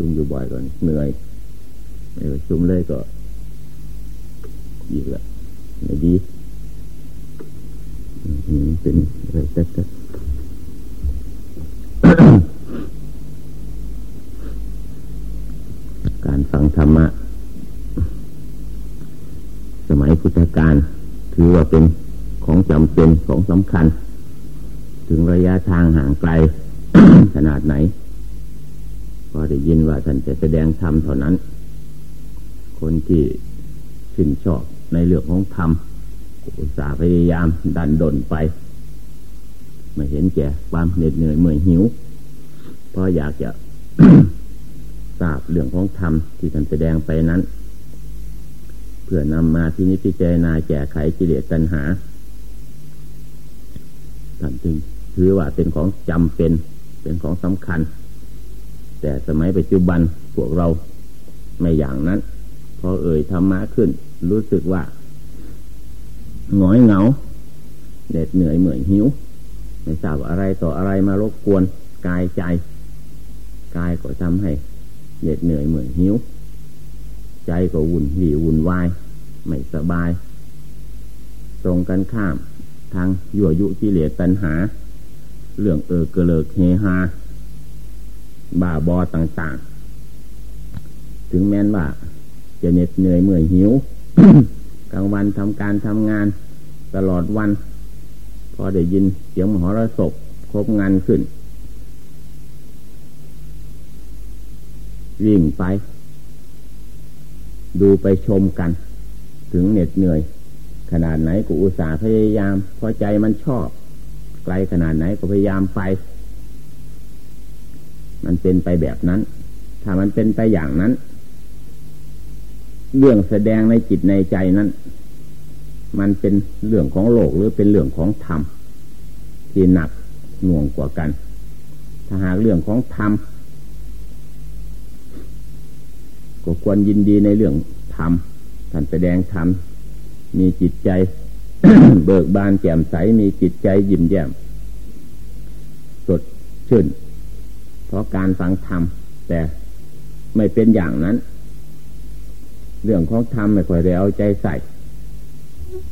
ชุมอยู่บ่อยก่อนเหนื่อยไม่ประชุมเลยก็ อีกละไม่ดีเป็นอะไรแต่การฟังธรรมะ สมัยพุทธกาลถือว่าเป็นของจำเป็นของสำคัญ ถึงระยะทางห่างไกลขนาดไหน พอได้ยินว่า ท่านจะแสดงธรรมเท่านั้น คนที่ชื่นชอบในเรื่องของธรรมอุตสาห์พยายามดันดนไปไม่เห็นแก่ความเหน็ดเหนื่อยเมื่อยหิว เพราะอยากจะทราบเรื่องของธรรมที่ท่านแสดงไปนั้น เพื่อนำมาที่นิพพิจารณาแก้ไขกิเลสตัณหาท่านจึงถือว่าเป็นของจำเป็นเป็นของสำคัญ แต่สมัยปัจจุบันพวกเราไม่อย่างนั้นพอเอ่ยธรรมะขึ้น รู้สึกว่าหงอยเหงาเหน็ดเหนื่อยเหมื่อยหิวไม่ทราบอะไรต่ออะไรมารบกวนกายใจ กายก็ทำให้เหน็ดเหนื่อยเหมื่อยหิว ใจก็วุ่นวี่วุ่นวายไม่สบาย ตรงกันข้าม ทางยั่วยุกิเลสตัณหา เรื่องเออเกลิกเฮฮา บ้าบอต่าง ๆ ถึงแม้นว่าจะเหน็ดเหนื่อยเมื่อยหิวกลางวันทำการทำงาน ตลอดวัน พอได้ยินเสียงมหรสพครบงานขึ้น วิ่งไป ดูไปชมกัน ถึงเหน็ดเหนื่อย ขนาดไหนก็อุตส่าห์พยายามพอใจมันชอบ ไกลขนาดไหนก็พยายามไป มันเป็นไปแบบนั้น ถ้ามันเป็นไปอย่างนั้น เรื่องแสดงในจิตในใจนั้น มันเป็นเรื่องของโลกหรือเป็นเรื่องของธรรมที่หนักหน่วงกว่ากัน ถ้าหากเรื่องของธรรมก็ควรยินดีในเรื่องธรรมท่านแสดงธรรมมีจิตใจเบิกบานแจ่มใสมีจิตใจยิ้มแย้มสดชื่น เพราะการฟังธรรมแต่ไม่เป็นอย่างนั้น เรื่องของธรรมไม่ค่อยได้เอาใจใส่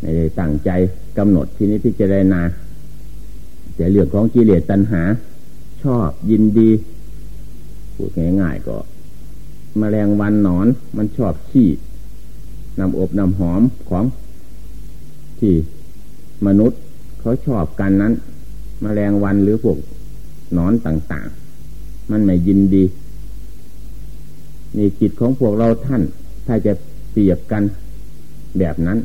ไม่ได้ตั้งใจกำหนดที่นี้พิจารณาแต่เรื่องของกิเลสตัณหา ชอบยินดีพูดง่ายๆก็มแมลงวันหนอนมันชอบขี้นำอบนำหอมของที่มนุษย์เขาชอบกันนั้นมแมลงวันหรือพวกหนอนต่างๆ มันไม่ยินดีนี่จิตของพวกเราท่าน ถ้าจะเปรียบกันแบบนั้น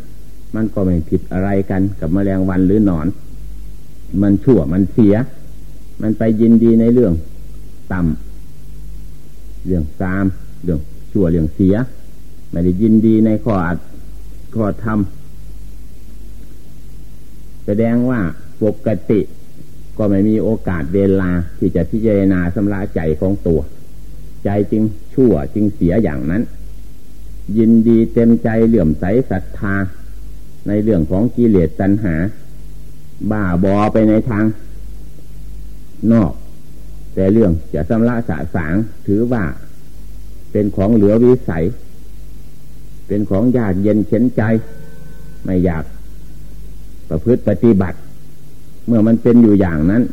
มันก็ไม่ผิดอะไรกันกับแมลงวันหรือหนอน มันชั่วมันเสีย มันไปยินดีในเรื่องต่ำเรื่องซาม เรื่องชั่วเรื่องเสีย ไม่ได้ยินดีในข้ออัดข้อทำแสดงว่าปกติ ก็ไม่มีโอกาสเวลาที่จะพิจารณาสำราใจของตัว ใจจึงชั่วจึงเสียอย่างนั้น ยินดีเต็มใจเหลื่อมใสศรัทธา ในเรื่องของกิเลสตัณหา บ้าบอไปในทาง นอก แต่เรื่องจะสำละสะสางถือว่าเป็นของเหลือวิสัย เป็นของยากเย็นเข็นใจ ไม่อยากประพฤติปฏิบัติ เมื่อมันเป็นอยู่อย่างนั้น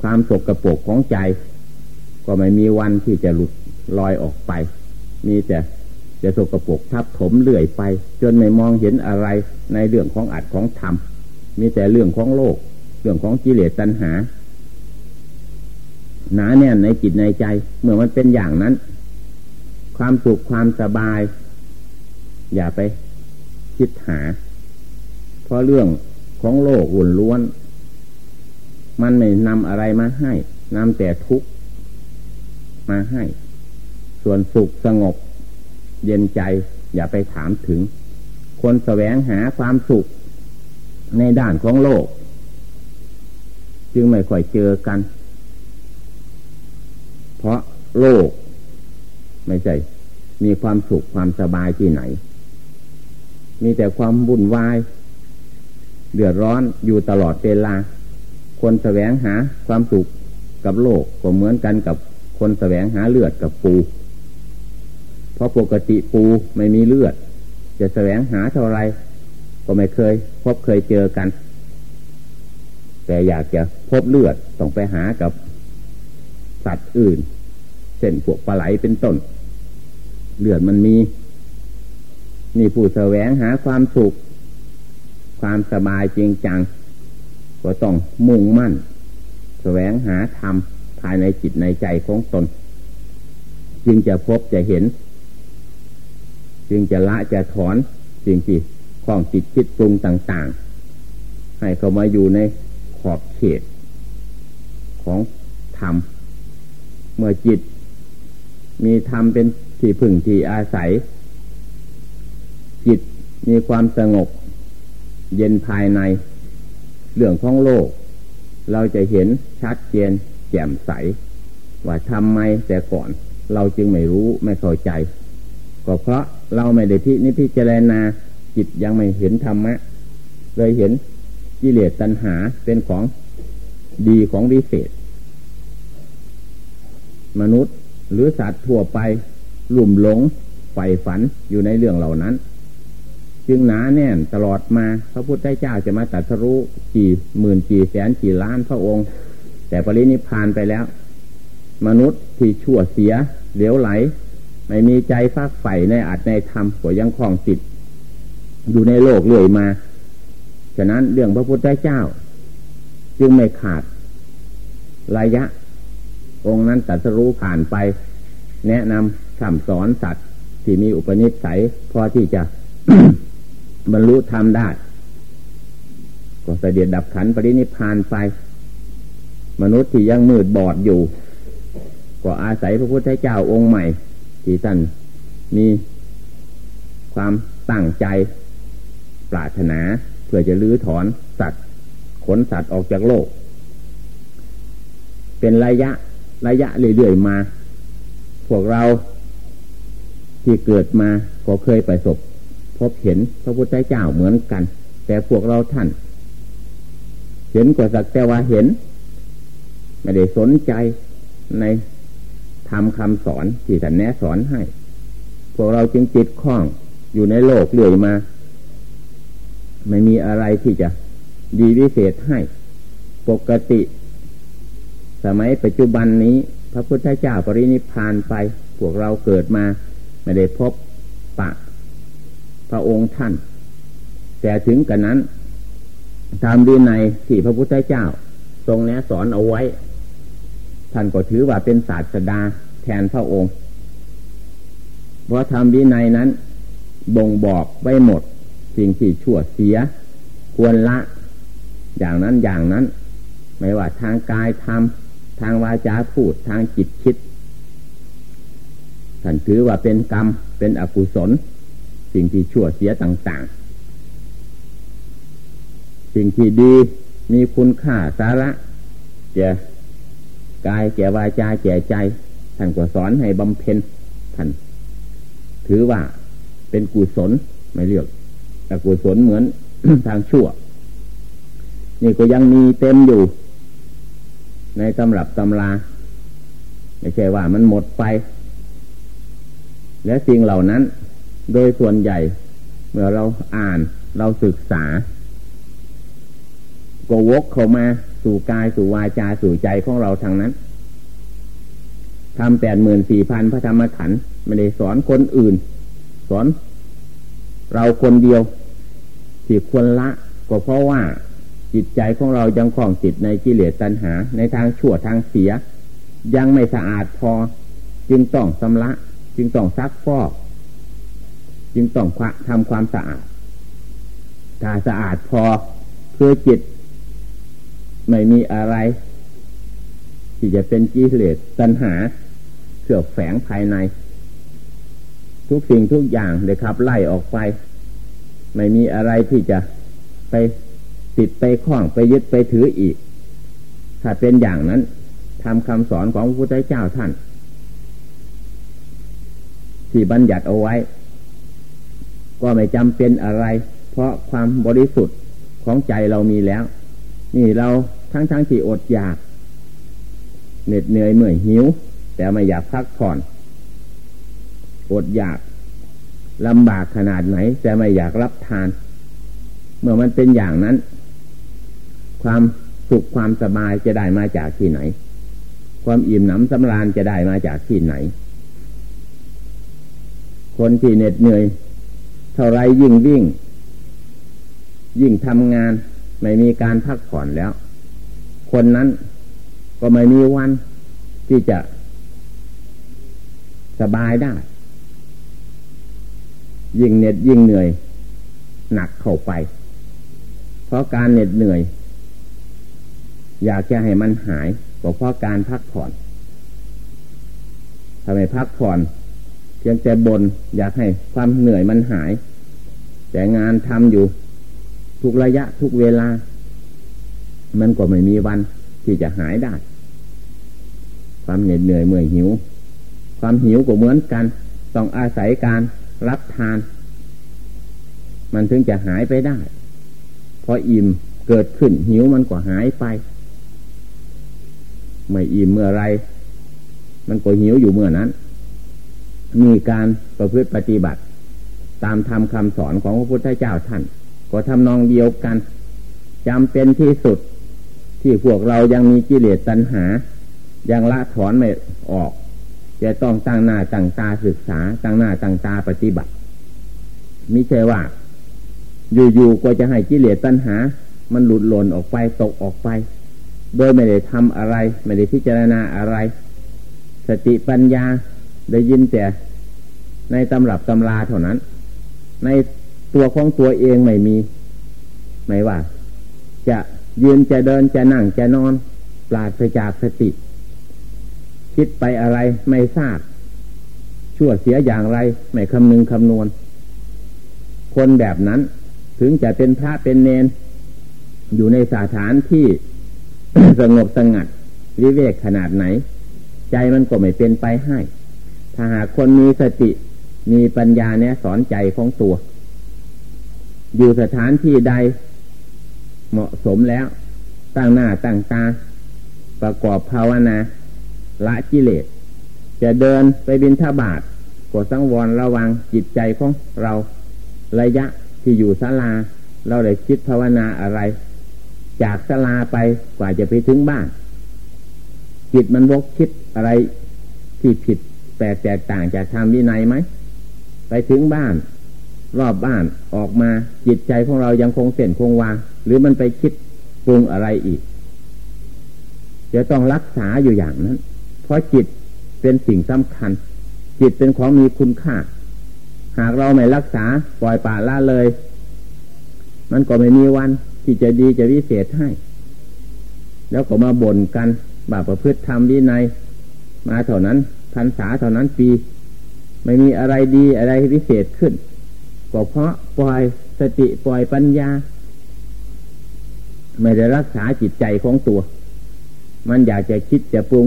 ความสกรปรกของใจ ก็ไม่มีวันที่จะหลุดลอยออกไป มีแต่จะสกปรกทับถมเลื่อยไป จนไม่มองเห็นอะไรในเรื่องของอัดของธรรม มีแต่เรื่องของโลก เรื่องของกิเลสตัณหา หนาแน่นในจิตในใจ เมื่อมันเป็นอย่างนั้น ความสุขความสบาย อย่าไปคิดหา เพราะเรื่อง ของโลกหุ่นล้วน มันไม่นำอะไรมาให้นำแต่ทุกข์มาให้ ส่วนสุขสงบ เย็นใจอย่าไปถามถึง คนแสวงหาความสุขในด้านของโลก จึงไม่ค่อยเจอกัน เพราะโลก ไม่ใช่ มีความสุขความสบายที่ไหน มีแต่ความวุ่นวาย เดือดร้อนอยู่ตลอดเวลา คนแสวงหาความสุขกับโลกก็เหมือนกันกับคนแสวงหาเลือดกับปู เพราะปกติปูไม่มีเลือด จะแสวงหาเท่าไรก็ไม่เคย พบเคยเจอกัน แต่อยากจะพบเลือดต้องไปหากับสัตว์อื่นเช่นพวกปลาไหลเป็นต้น เลือดมันมีมีผู้แสวงหาความสุข ความสบายจริงจัง ก็ต้องมุ่งมั่น แสวงหาธรรมภายในจิตในใจของตน จึงจะพบจะเห็น จึงจะละจะถอนสิ่งที่ของจิตคิดปรุงต่าง ๆ ให้เข้ามาอยู่ในขอบเขต ของธรรม เมื่อจิต มีธรรมเป็นที่พึ่งที่อาศัย จิตมีความสงบ เย็นภายใน เรื่องของโลก เราจะเห็นชัดเจน แจ่มใส ว่าทำไมแต่ก่อนเราจึงไม่รู้ไม่เข้าใจ ก็เพราะเราไม่ได้พินิพิจารณาจิตยังไม่เห็นธรรมะ เลยเห็นกิเลสตัณหาเป็นของดีของวิเศษ มนุษย์หรือสัตว์ทั่วไปลุ่มหลงใฝ่ฝันอยู่ในเรื่องเหล่านั้น จึงหนาแน่นตลอดมา พระพุทธเจ้าจะมาตัดสรู้กี่หมื่นกี่แสนกี่ล้านพระองค์ แต่ปรินิพานไปแล้ว มนุษย์ที่ชั่วเสียเหลวไหล ไม่มีใจฟักใฝ่ในอัตในธรรมก็ยังคลองติดอยู่ในโลกเรื่อยมา ฉะนั้นเรื่องพระพุทธเจ้า จึงไม่ขาดระยะ องค์นั้นตัดสรู้ผ่านไป แนะนำสั่งสอนสัตว์ที่มีอุปนิสัยพอที่จะ บรรลุธรรมได้ ก็เสด็จดับขันปรินิพานไป มนุษย์ที่ยังมืดบอดอยู่ ก็อาศัยพระพุทธเจ้าองค์ใหม่ ที่ท่านมีความตั้งใจปรารถนาเพื่อจะลื้อถอนสัตว์ขนสัตว์ออกจากโลก เป็นระยะระยะเรื่อยๆมา พวกเราที่เกิดมาก็เคยประสบ พบเห็นพระพุทธเจ้าเหมือนกัน แต่พวกเราท่าน เห็นก็สักแต่ว่าเห็น ไม่ได้สนใจในทำคำสอนที่ท่านแนะสอนให้ พวกเราจึงติดข้องอยู่ในโลกเรื่อยมา ไม่มีอะไรที่จะดีวิเศษให้ ปกติ สมัยปัจจุบันนี้ พระพุทธเจ้าปรินิพานไป พวกเราเกิดมา ไม่ได้พบปะ พระองค์ท่าน แต่ถึงกันนั้นตามดีในที่พระพุทธเจ้า ทรงแนะสอนเอาไว้ ท่านก็ถือว่าเป็นศาสดาแทนพระองค์เพราะธรรมวินัยนั้น บ่งบอกไว้หมด สิ่งที่ชั่วเสีย ควรละ อย่างนั้นอย่างนั้น ไม่ว่าทางกายทำทางวาจาพูดทางจิตคิดท่านถือว่าเป็นกรรมเป็นอกุศล สิ่งที่ชั่วเสียต่าง ๆ สิ่งที่ดีมีคุณค่าสาระแก่กายแก่วาจาแก่ใจท่านก็สอนให้บำเพ็ญท่านถือว่าเป็นกุศลไม่เลือกอกุศลเหมือนทางชั่ว นี่ก็ยังมีเต็มอยู่ ในตำรับตำราไม่ใช่ว่ามันหมดไป และสิ่งเหล่านั้น โดยส่วนใหญ่ เมื่อเราอ่านเราศึกษา ก็วกเข้ามาสู่กายสู่วาจาสู่ใจของเราทางนั้นทำแปดหมื่นสี่พันพระธรรมขันธ์ไม่ได้สอนคนอื่น สอน เราคนเดียวที่ควรละก็เพราะว่าจิตใจของเรายังคล้องจิตในกิเลสตัณหา ในทางชั่วทางเสีย ยังไม่สะอาดพอ จึงต้องสำละ จึงต้องซักฟอก จึงต้องทำความสะอาดถ้าสะอาดพอคือจิต ไม่มีอะไร ที่จะเป็นกิเลสตัณหาเสื่อแฝงภายใน ทุกสิ่งทุกอย่างเลยครับ ไล่ออกไป ไม่มีอะไรที่จะไปติดไปคล้องไปยึดไปถืออีก ถ้าเป็นอย่างนั้นทำคำสอนของพระพุทธเจ้าท่าน ที่บัญญัติเอาไว้ ก็ไม่จำเป็นอะไร เพราะความบริสุทธิ์ของใจเรามีแล้ว นี่เราทั้งทั้งที่อดอยาก เหน็ดเหนื่อยเมื่อยหิว แต่ไม่อยากพักผ่อน อดอยากลำบากขนาดไหน แต่ไม่อยากรับทาน เมื่อมันเป็นอย่างนั้น ความสุขความสบายจะได้มาจากที่ไหน ความอิ่มหนำสำราญจะได้มาจากที่ไหน คนที่เหน็ดเหนื่อย เท่าไรยิ่งวิ่ง ยิ่งทำงาน ไม่มีการพักผ่อนแล้ว คนนั้นก็ไม่มีวันที่จะสบายได้ ยิ่งเหน็ดยิ่งเหนื่อย หนักเข้าไป เพราะการเหน็ดเหนื่อย อยากจะให้มันหายก็เพราะการพักผ่อนทำไมพักผ่อนเพียงแต่บนอยากให้ความเหนื่อยมันหาย แต่งานทำอยู่ ทุกระยะทุกเวลา มันก็ไม่มีวันที่จะหายได้ ความเหน็ดเหนื่อยเมื่อยหิว ความหิวก็เหมือนกัน ต้องอาศัยการรับทาน มันถึงจะหายไปได้ พออิ่มเกิดขึ้นหิวมันก็หายไป ไม่อิ่มเมื่อไร มันก็หิวอยู่เมื่อนั้น มีการประพฤติปฏิบัติ ตามธรรมคำสอนของพระพุทธเจ้าท่าน ก็ทำนองเดียวกันจำเป็นที่สุด ที่พวกเรายังมีกิเลสตัณหา ยังละถอนไม่ออก จะต้องตั้งหน้าตั้งตาศึกษา ตั้งหน้าตั้งตาปฏิบัติมิใช่ว่า อยู่ๆก็จะให้กิเลสตัณหา มันหลุดหล่นออกไปตกออกไป โดยไม่ได้ทำอะไร ไม่ได้พิจารณาอะไร สติปัญญาได้ยินแต่ในตำรับตำราเท่านั้น ในตัวของตัวเองไม่มี ไม่ว่า จะยืนจะเดินจะนั่งจะนอน ปราศจากสติ คิดไปอะไรไม่ทราบ ชั่วเสียอย่างไร ไม่คำนึงคำนวณ คนแบบนั้นถึงจะเป็นพระเป็นเนน อยู่ในสถานที่สงบสงัดวิเวกขนาดไหน ใจมันก็ไม่เป็นไปให้ ถ้าหากคนมีสติ มีปัญญาเนี่ยสอนใจของตัว อยู่สถานที่ใด เหมาะสมแล้ว ตั้งหน้าตั้งตา ประกอบภาวนาละกิเลส จะเดินไปบินทบาทกดสังวรระวังจิตใจของเรา ระยะที่อยู่ศาลา เราได้คิดภาวนาอะไร จากสลาไปกว่าจะไปถึงบ้าน จิตมันวกคิดอะไรที่ผิดแปลกแตกต่างจากธรรมวินัยไหม ไปถึงบ้าน รอบบ้านออกมาจิตใจของเรายังคงเส้นคงวางหรือมันไปคิดปรุงอะไรอีก จะต้องรักษาอยู่อย่างนั้น เพราะจิตเป็นสิ่งสำคัญ จิตเป็นของมีคุณค่า หากเราไม่รักษาปล่อยป่าละเลย มันก็ไม่มีวันที่จะดีจะวิเศษให้ แล้วก็มาบ่นกันบาประพฤติธรรมวินัยมาเท่านั้นพรรษาเท่านั้นปี ไม่มีอะไรดีอะไรวิเศษขึ้นก็เพราะปล่อยสติปล่อยปัญญา ไม่ได้รักษาจิตใจของตัว มันอยากจะคิดจะปรุง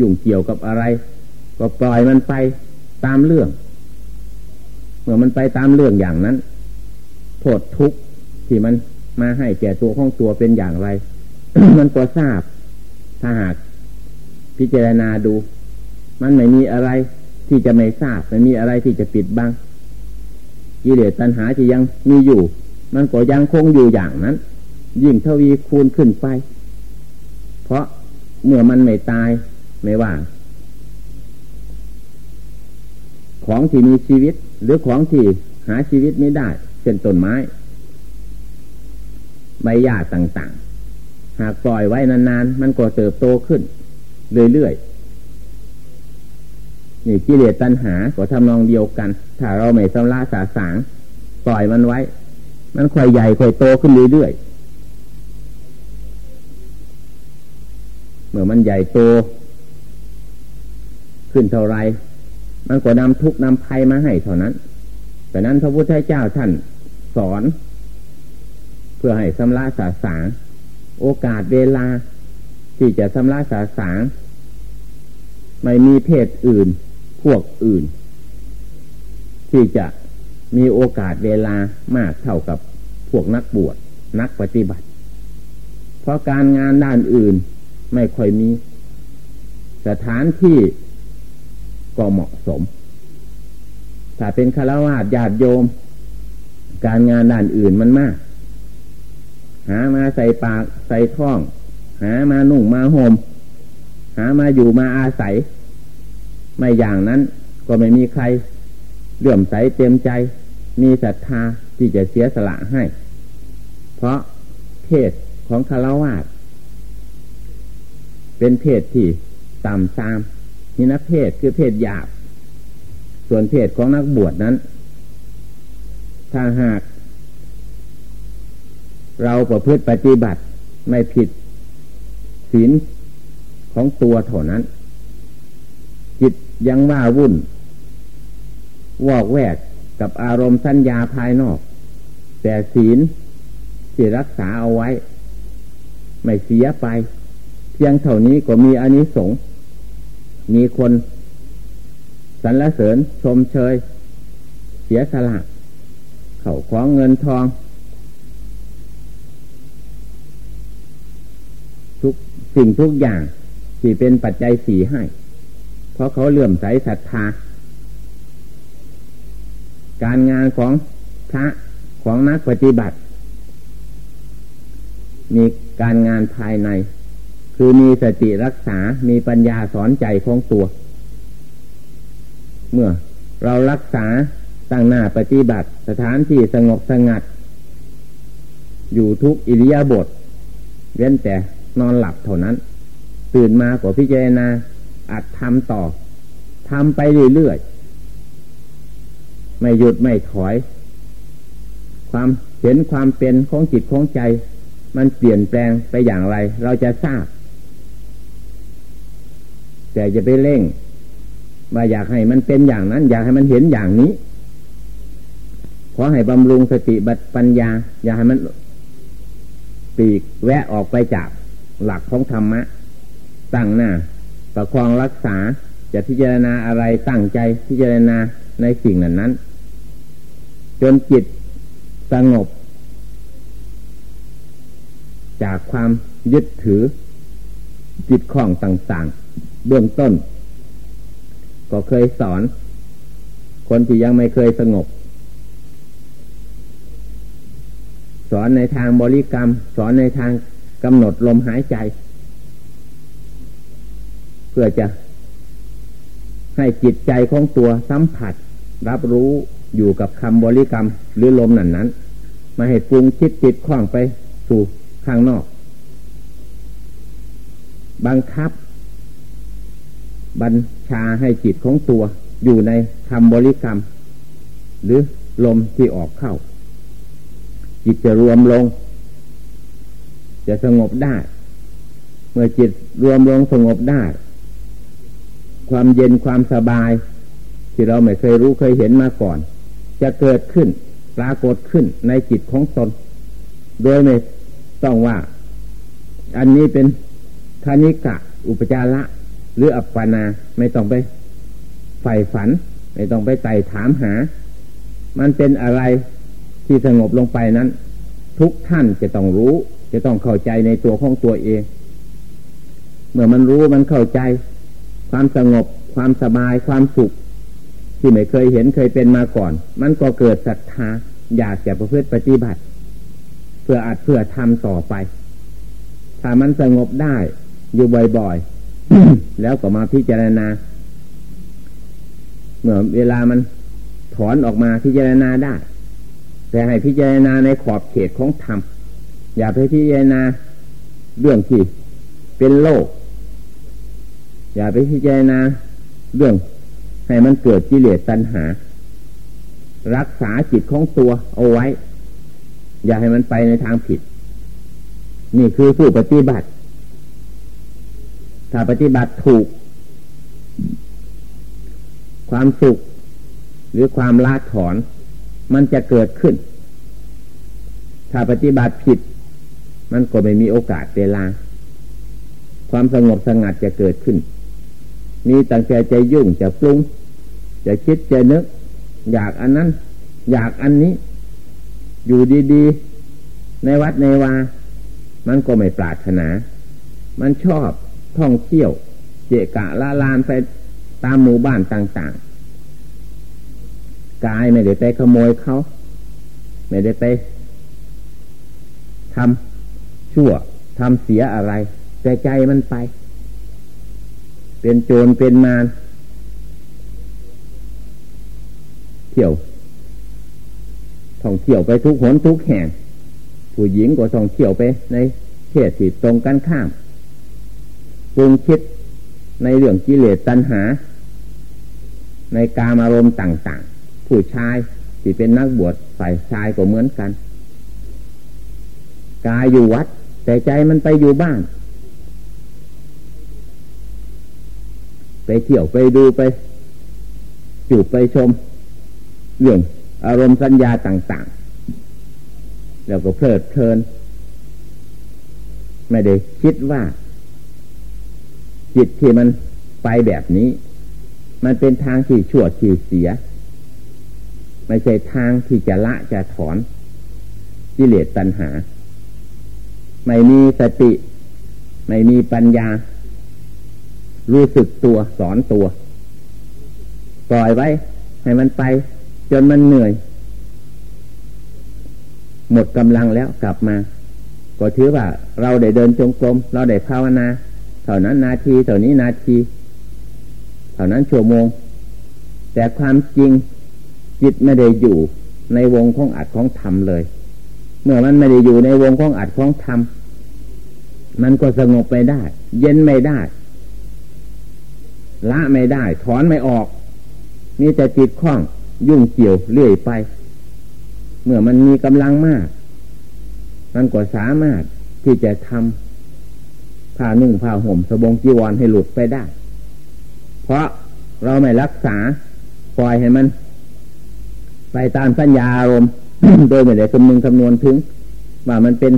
ยุ่งเกี่ยวกับอะไร ก็ปล่อยมันไปตามเรื่อง เมื่อมันไปตามเรื่องอย่างนั้น โทษทุกข์ที่มันมาให้แก่ตัวของตัวเป็นอย่างไร มันก็ทราบ ถ้าหากพิจารณาดู มันไม่มีอะไร ที่จะไม่ทราบไม่มีอะไรที่จะปิดบังกิเลสตัณหาที่ยังมีอยู่ มันก็ยังคงอยู่อย่างนั้น ยิ่งทวีคูณขึ้นไป เพราะเมื่อมันไม่ตายไม่ว่า ของที่มีชีวิต หรือของที่หาชีวิตไม่ได้ เช่นต้นไม้ ใบหญ้าต่างๆ หากปล่อยไว้นานๆ มันก็เติบโตขึ้น เรื่อยๆ นี่กิเลสตัณหาก็ทำนองเดียวกัน ถ้าเราไม่สำลาสาสางปล่อยมันไว้ มันค่อยใหญ่ค่อยโตขึ้นเรื่อยๆเมื่อมันใหญ่โต ขึ้นเท่าไร มันก็นำทุกนำภัยมาให้เท่านั้นแต่นั้นพระพุทธเจ้าท่านสอน เพื่อให้สำระสาสางโอกาสเวลาที่จะสำระสาสางไม่มีเพศอื่น พวกอื่น ที่จะมีโอกาสเวลามากเท่ากับพวกนักบวชนักปฏิบัติ เพราะการงานด้านอื่นไม่ค่อยมี สถานที่ก็เหมาะสม ถ้าเป็นคารวะญาติโยม การงานด้านอื่นมันมาก หามาใส่ปากใส่ท้อง หามานุ่งมาห่มหามาอยู่มาอาศัย ไม่อย่างนั้นก็ไม่มีใครเลื่อมใสเต็มใจ มีศรัทธาที่จะเสียสละให้ เพราะเพศของคารวะเป็นเพศที่ต่ำซามนี่นะเพศคือเพศหยาบ ส่วนเพศของนักบวชนั้น ถ้าหาก เราประพฤติปฏิบัติไม่ผิดศีลของตัวเท่านั้น ยังว่าวุ่น วอกแวกกับอารมณ์สัญญาภายนอก แต่ศีลที่รักษาเอาไว้ ไม่เสียไป เพียงเท่านี้ก็มีอนิสงส์มีคนสรรเสริญชมเชย เสียสละเข่าของเงินทอง ทุกสิ่งทุกอย่างที่เป็นปัจจัยสีให้ ราะเขาเลื่อมใสศรัทธา การงานของพระของนักปฏิบัติ มีการงานภายใน คือมีสติรักษา มีปัญญาสอนใจของตัว เมื่อเรารักษาตั้งหน้าปฏิบัติ สถานที่สงบสงัด อยู่ทุกอิริยาบถเว้นแต่นอนหลับเท่านั้น ตื่นมาก็พิจารณา อัดทำต่อทำไปเรื่อยๆไม่หยุดไม่ถอย ความเห็นความเป็นของจิตของใจ มันเปลี่ยนแปลงไปอย่างไร เราจะทราบ แต่จะไปเร่งว่าอยากให้มันเป็นอย่างนั้น อยากให้มันเห็นอย่างนี้ ขอให้บำรุงสติบัตปัญญา อย่าให้มันปีกแวะออกไปจากหลักของธรรมะตั้งหน้า ประคองรักษาจะพิจารณาอะไรตั้งใจพิจารณาในสิ่งนั้นนั้น จนจิตสงบ จากความยึดถือ จิตของต่างๆ เบื้องต้น ก็เคยสอน คนที่ยังไม่เคยสงบ สอนในทางบริกรรม สอนในทางกำหนดลมหายใจ เพื่อจะ ให้จิตใจของตัวสัมผัส รับรู้อยู่กับคำบริกรรมหรือลมนั้นนั้นมาให้ปรุงคิดจิตคล้องไปสู่ข้างนอก บังคับ บัญชาให้จิตของตัวอยู่ในคำบริกรรม หรือลมที่ออกเข้า จิตจะรวมลง จะสงบได้ เมื่อจิตรวมลงสงบได้ ความเย็นความสบาย ที่เราไม่เคยรู้เคยเห็นมาก่อน จะเกิดขึ้นปรากฏขึ้นในจิตของตน โดยไม่ต้องว่า อันนี้เป็นคณิกะ อุปจาระ หรืออัปปนา ไม่ต้องไปใฝ่ฝัน ไม่ต้องไปไต่ถามหา มันเป็นอะไรที่สงบลงไปนั้น ทุกท่านจะต้องรู้ จะต้องเข้าใจในตัวของตัวเอง เมื่อมันรู้มันเข้าใจ ความสงบ ความสบาย ความสุข ที่ไม่เคยเห็นเคยเป็นมาก่อน มันก็เกิดศรัทธาอยากจะประพฤติปฏิบัติ เพื่ออัดเพื่อทำต่อไป ถ้ามันสงบได้อยู่บ่อยๆ แล้วก็มาพิจารณาเมื่อเวลามันถอนออกมาพิจารณาได้ แต่ให้พิจารณาในขอบเขตของธรรม อย่าไปพิจารณาเรื่องที่เป็นโลก อย่าไปพิจารณาเรื่องให้มันเกิดกิเลสตัณหา รักษาจิตของตัวเอาไว้ อย่าให้มันไปในทางผิด นี่คือผู้ปฏิบัติ ถ้าปฏิบัติถูก ความสุข หรือความละถอน มันจะเกิดขึ้น ถ้าปฏิบัติผิด มันก็ไม่มีโอกาสเวลา ความสงบสงัดจะเกิดขึ้น มีตั้งใจจะยุ่งจะปรุง จะคิดจะนึก อยากอันนั้น อยากอันนี้ อยู่ดีๆ ในวัดในวา มันก็ไม่ปรารถนา มันชอบท่องเที่ยว เจกะละลานไปตามหมู่บ้านต่างๆ กายไม่ได้ไปขโมยเขา ไม่ได้ไปทำชั่วทำเสียอะไร แต่ใจมันไป เป็นโจรเป็นมารเที่ยวท่องเที่ยวไปทุกหนทุกแห่ง ผู้หญิงก็ท่องเที่ยวไปในเขตที่ตรงกันข้ามปรุงคิดในเรื่องกิเลสตัณหา ในการอารมณ์ต่าง ๆ ผู้ชายที่เป็นนักบวชฝ่ายชายก็เหมือนกัน กายอยู่วัด แต่ใจมันไปอยู่บ้าน ไปเที่ยวไปดูไปจูบไปชมเรื่องอารมณ์สัญญาต่าง ๆ แล้วก็เพลิดเพลิน ไม่ได้คิดว่า จิตที่มันไปแบบนี้ มันเป็นทางที่ชั่วที่เสีย ไม่ใช่ทางที่จะละจะถอนกิเลสตัณหา ไม่มีสติ ไม่มีปัญญา รู้สึกตัวสอนตัว ปล่อยไว้ ให้มันไป จนมันเหนื่อย หมดกำลังแล้วกลับมา ก็ถือว่า เราได้เดินจงกรม เราได้ภาวนา เท่านั้นนาทีเท่านี้นาที เท่านั้นชั่วโมง แต่ความจริงจิตไม่ได้อยู่ในวงของอัดของธรรมเลย เมื่อมันไม่ได้อยู่ในวงของอัดของธรรมมันก็สงบไม่ได้ เย็นไม่ได้ ละไม่ได้ ถอนไม่ออก มีแต่จิตคล้อง ยุ่งเกี่ยวเรื่อยไป เมื่อมันมีกำลังมาก มันก็สามารถที่จะทำผ้านุ่งผ้าห่มสบงจีวรให้หลุดไปได้ เพราะเราไม่รักษาปล่อยให้มัน ไปตามสัญญาอารมณ์โดยไม่ได้คำนึงคำนวณถึง ว่ามันเป็น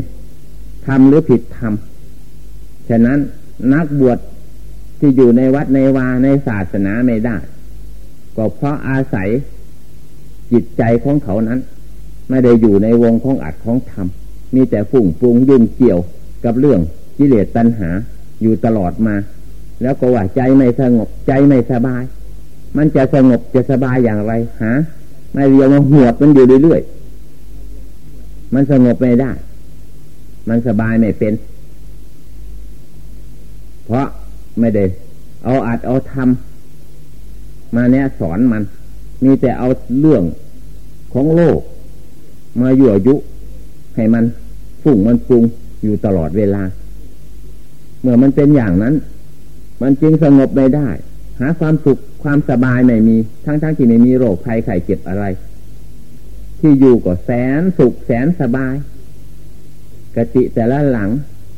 ธรรมหรือผิดธรรมฉะนั้นนักบวช ที่อยู่ในวัดในวาในศาสนาไม่ได้ ก็เพราะอาศัยจิตใจของเขานั้น ไม่ได้อยู่ในวงของอัดของธรรม มีแต่ฝุ่งปรุงยุ่งเกี่ยวกับเรื่องกิเลสตัณหาอยู่ตลอดมา แล้วก็ว่าใจไม่สงบใจไม่สบาย มันจะสงบจะสบายอย่างไรหาไม่เรียวมาหัวมันอยู่เรื่อยๆมันสงบไม่ได้ มันสบายไม่เป็น เพราะ ไม่ได้ เอาอัดเอาทำมาเนี้ยสอนมัน มีแต่เอาเรื่องของโลก มายั่วยุ ให้มันฝุ่งมันปรุงอยู่ตลอดเวลา เมื่อมันเป็นอย่างนั้น มันจึงสงบไม่ได้ หาความสุขความสบายไม่มี ทั้งๆทที่ไม่มีโรคภัยไข้เจ็บอะไร ที่อยู่ก็แสนสุขแสนสบายกติแต่ละหลัง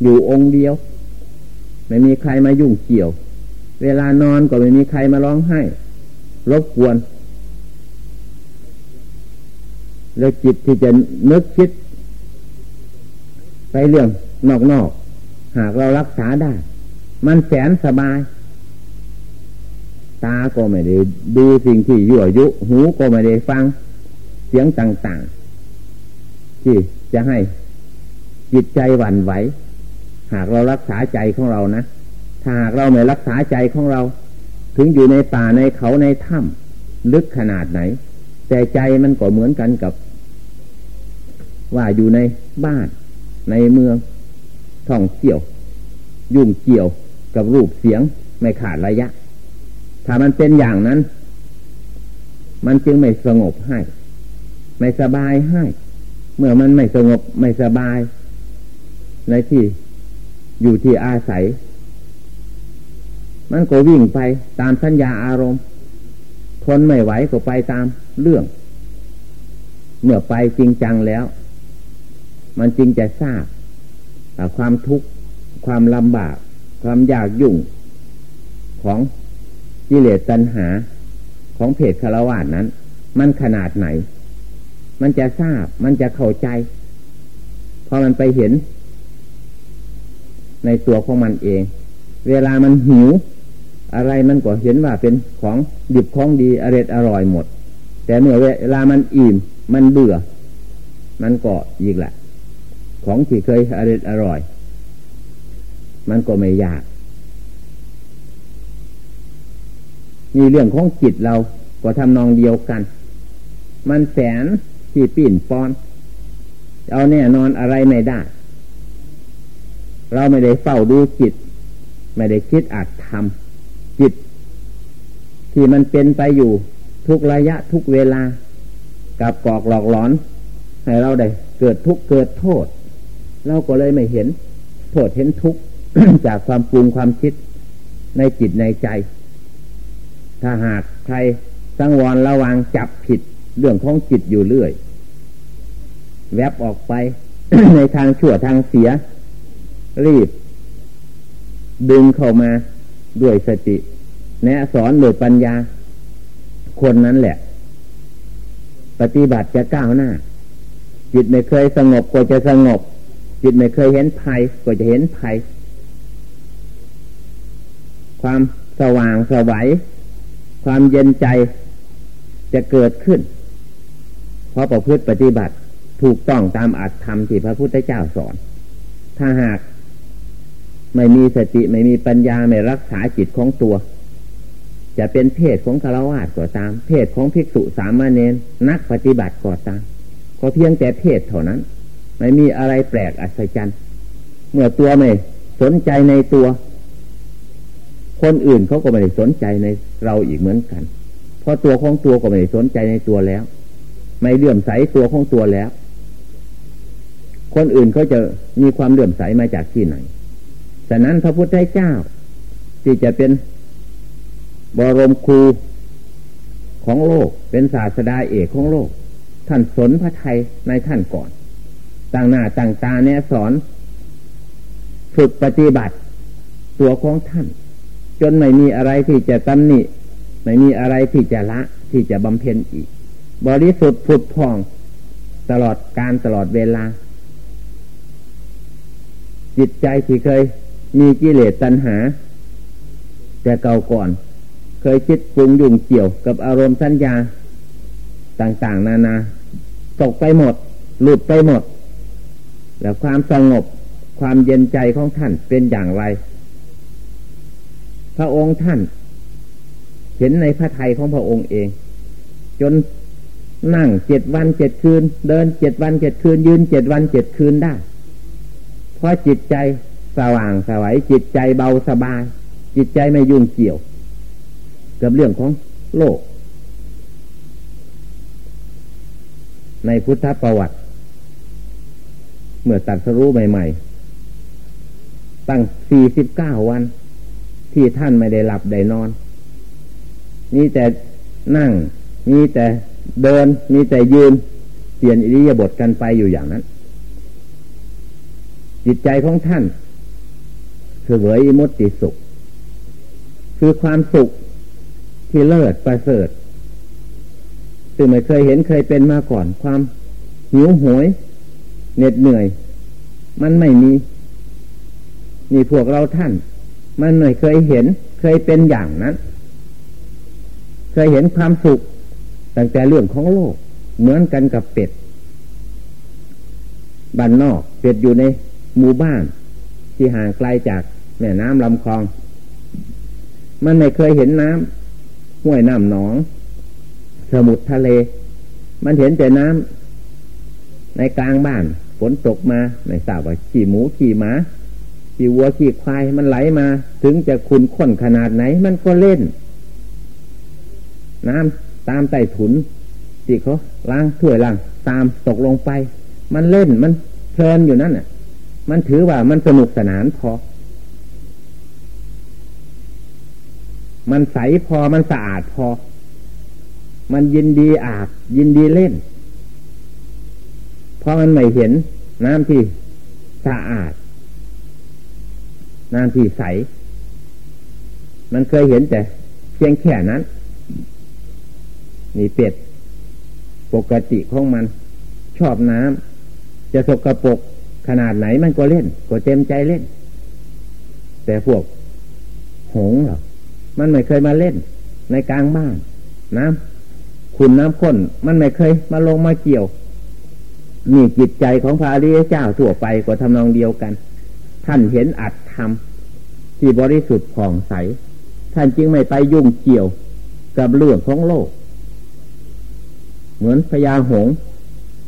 อยู่องค์เดียว ไม่มีใครมายุ่งเกี่ยว เวลานอนก็ไม่มีใครมาร้องไห้รบกวน แล้วจิตที่จะนึกคิด ไปเรื่องนอกๆหากเรารักษาได้ มันแสนสบาย ตาก็ไม่ได้ดูสิ่งที่ยั่วยุ หูก็ไม่ได้ฟัง เสียงต่าง ๆ ที่จะให้จิตใจหวั่นไหว หากเรารักษาใจของเรานะถ้าหากเราไม่รักษาใจของเรา ถึงอยู่ในป่าในเขาในถ้ำลึกขนาดไหน แต่ใจมันก็เหมือนกันกับ ว่าอยู่ในบ้านในเมืองท่องเที่ยว ยุ่งเกี่ยวกับรูปเสียงไม่ขาดระยะ ถ้ามันเป็นอย่างนั้น มันจึงไม่สงบให้ ไม่สบายให้ เมื่อมันไม่สงบไม่สบาย ในที่ อยู่ที่อาศัย มันก็วิ่งไปตามสัญญาอารมณ์ ทนไม่ไหวก็ไปตามเรื่อง เมื่อไปจริงจังแล้ว มันจึงจะทราบความทุกข์ความลำบาก ความยากยุ่งของกิเลสตัณหาของเพศคารวะนั้น มันขนาดไหน มันจะทราบมันจะเข้าใจ พอมันไปเห็น ในตัวของมันเอง เวลามันหิว อะไรมันก็เห็นว่าเป็นของดิบของดีอร่อยอร่อยหมด แต่เมื่อเวลามันอิ่มมันเบื่อ มันก็อีกแหละ ของที่เคยอร่อยอร่อย มันก็ไม่อยากมีเรื่องของจิตเราก็ทำนองเดียวกัน มันแสนที่ปิ่นปอน เอาแน่นอนอะไรไม่ได้ เราไม่ได้เฝ้าดูจิต ไม่ได้คิดอาจทำจิต ที่มันเป็นไปอยู่ทุกระยะทุกเวลา กับกอกหลอกหลอน ให้เราได้เกิดทุกเกิดโทษ เราก็เลยไม่เห็น โทษเห็นทุกจากความปรุงความคิดในจิตในใจ ถ้าหากใครสังวรระวังจับผิดเรื่องของจิตอยู่เรื่อย แวบออกไปในทางชั่วทางเสีย รีบ ดึงเข้ามาด้วยสติ แนะสอนโดยปัญญา คนนั้นแหละ ปฏิบัติจะก้าวหน้า จิตไม่เคยสงบก็จะสงบ จิตไม่เคยเห็นภัยก็จะเห็นภัย ความสว่างสวัยความเย็นใจจะเกิดขึ้น เพราะประพฤติปฏิบัติถูกต้องตามอัตธรรมที่พระพุทธเจ้าสอน ถ้าหาก ไม่มีสติไม่มีปัญญาไม่รักษาจิตของตัว จะเป็นเพศของคารวะก็ตาม เพศของภิกษุสามเณรนักปฏิบัติก็ตามก็เพียงแต่เพศเท่านั้น ไม่มีอะไรแปลกอัศจรรย์เมื่อตัวไม่สนใจในตัว คนอื่นเขาก็ไม่ได้สนใจในเราอีกเหมือนกัน เพราะตัวของตัวก็ไม่ได้สนใจในตัวแล้ว ไม่เลื่อมใสตัวของตัวแล้ว คนอื่นเขาจะมีความเลื่อมใสมาจากที่ไหน ฉะนั้นพระพุทธเจ้า ที่จะเป็นบรมครูของโลกเป็นศาสดาเอกของโลก ท่านสนพระไทยในท่านก่อน ต่างหน้าต่างตาเนี่ยสอน ฝึกปฏิบัติตัวของท่าน จนไม่มีอะไรที่จะตำหนิไม่มีอะไรที่จะละที่จะบำเพ็ญอีก บริสุทธิ์ผุดพอง ตลอดการตลอดเวลา จิตใจที่เคย มีกิเลสตัณหา แต่เก่าก่อน เคยคิดปรุงยุ่งเกี่ยวกับอารมณ์สัญญา ต่างๆ นานาตกไปหมด หลุดไปหมด แล้วความสงบความเย็นใจของท่านเป็นอย่างไร พระองค์ท่าน เห็นในพระทัยของพระองค์เอง จนนั่งเจ็ดวันเจ็ดคืน เดินเจ็ดวันเจ็ดคืน ยืนเจ็ดวันเจ็ดคืนได้ เพราะจิตใจ สว่างสวัยจิตใจเบาสบาย จิตใจไม่ยุ่งเกี่ยว กับเรื่องของโลก ในพุทธประวัติ เมื่อตัดสรู้ใหม่ๆ ตั้งสี่สิบเก้าวัน ที่ท่านไม่ได้หลับได้นอนมีแต่นั่งมีแต่เดินมีแต่ยืนเปลี่ยนอิริยาบถกันไปอยู่อย่างนั้น จิตใจของท่าน เสวยมุติสุข คือความสุขที่เลิศประเสริฐซึ่งไม่เคยเห็นเคยเป็นมาก่อน ความหิวโหยเหน็ดเหนื่อย มันไม่มีนี่พวกเราท่าน มันไม่เคยเห็นเคยเป็นอย่างนั้น เคยเห็นความสุขตั้งแต่เรื่องของโลก เหมือนกันกับเป็ดบ้านนอกเป็ดอยู่ในหมู่บ้าน ที่ห่างไกลจาก แม่น้ำลำคลอง มันไม่เคยเห็นน้ำห้วยน้ำหนอง สมุทรทะเล มันเห็นแต่น้ำในกลางบ้านฝนตกมาไม่ทราบว่าขี่หมูขี่หมาขี่วัวขี่ควายมันไหลมา ถึงจะคุณข้นขนาดไหน มันก็เล่น น้ำตามใต้ถุนที่เขาล้างถ้วยล้างตามตกลงไป มันเล่นมันเพลินอยู่นั่นน่ะ มันถือว่ามันสนุกสนานพอ มันใสพอมันสะอาดพอ มันยินดีอาบยินดีเล่น เพราะมันไม่เห็นน้ำที่สะอาด น้ำที่ใส มันเคยเห็นแต่ เพียงแค่นั้น นี่เป็ด ปกติของมัน ชอบน้ำจะสกรปรกขนาดไหนมันก็เล่น ก็เต็มใจเล่น แต่พวก หงหรอ มันไม่เคยมาเล่น ในกลางบ้านน้ำขุนน้ำข้น มันไม่เคยมาลงมาเกี่ยวนี่จิตใจของพระอริยเจ้าทั่วไปก็ทำนองเดียวกัน ท่านเห็นอัตธรรมที่บริสุทธิ์ผ่องใส ท่านจึงไม่ไปยุ่งเกี่ยวกับเรื่องของโลก เหมือนพญาหง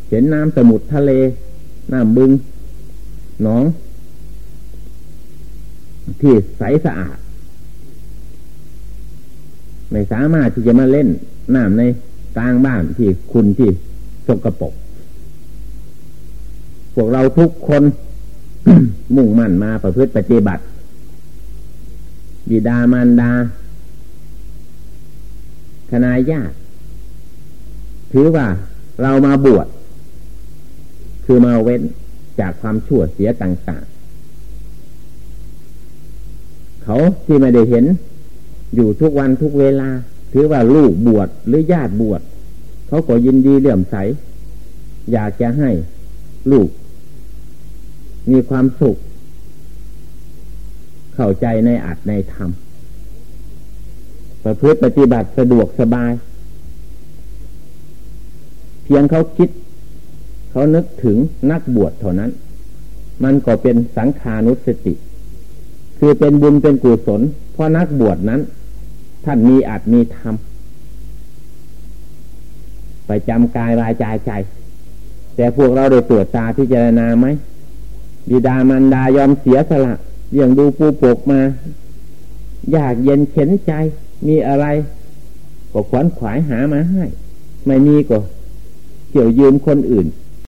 เห็นน้ำสมุทรทะเล น้ำบึง หนอง ที่ใสสะอาด ไม่สามารถที่จะมาเล่นน้ำในกลางบ้านที่คุณที่สกปรกพวกเราทุกคน มุ่งมั่นมาประพฤติปฏิบัติ บิดามารดาคณาญาติถือว่าเรามาบวชคือมาเว้นจากความชั่วเสียต่าง ๆ เขาที่ไม่ได้เห็น อยู่ทุกวันทุกเวลา ถือว่าลูกบวชหรือญาติบวชเขาก็ยินดีเลื่อมใส อยากจะให้ลูก มีความสุข เข้าใจในอัดในธรรมประพฤติปฏิบัติสะดวกสบาย เพียงเขาคิด เขานึกถึงนักบวชเท่านั้น มันก็เป็นสังขานุสติ คือเป็นบุญเป็นกุศลเพราะนักบวชนั้น ท่านมีอัดมีธรรมไปจำกายวายใจใจ แต่พวกเราได้ตรวจตาพิจารณาไหมบิดามันดายอมเสียสละเลี้ยงดูปูปกมา อยากเย็นเข็นใจ มีอะไร ก็ขวนขวายหามาให้ ไม่มีก็เกี่ยวยืมคนอื่น